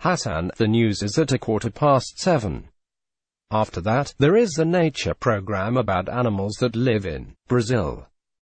Hassan, the news is at a quarter past seven. After that, there is a nature program about animals that live in Brazil.